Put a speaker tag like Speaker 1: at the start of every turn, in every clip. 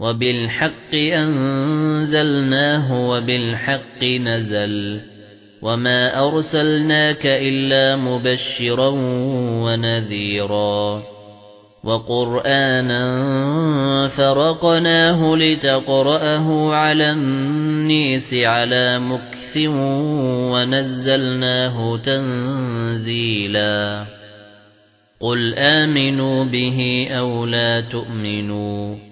Speaker 1: وَبِالْحَقِّ أَنزَلْنَاهُ وَبِالْحَقِّ نَزَلَ وَمَا أَرْسَلْنَاكَ إِلَّا مُبَشِّرًا وَنَذِيرًا وَقُرْآنًا فَرَقْنَاهُ لِتَقْرَأَهُ عَلَى النَّاسِ عَلَى مُكْثٍ وَنَزَّلْنَاهُ تَنزِيلًا قُلْ آمِنُوا بِهِ أَوْ لَا تُؤْمِنُوا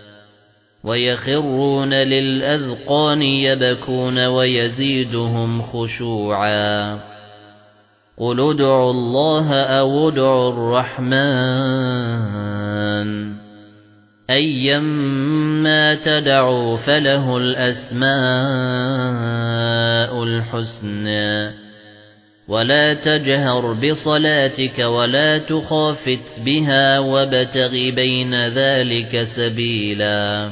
Speaker 1: وَيَخِرُّونَ لِلْأَذْقَانِ يَبْكُونَ وَيَزِيدُهُمْ خُشُوعًا. قُلِ ادْعُوا اللَّهَ أَوِ ادْعُوا الرَّحْمَنَ. أَيًّمَّا تَدْعُوا فَلَهُ الْأَسْمَاءُ الْحُسْنَى وَلَا تَجْهَرْ بِصَلَاتِكَ وَلَا تُخَافِتْ بِهَا وَابْتَغِ بَيْنَ ذَلِكَ سَبِيلًا.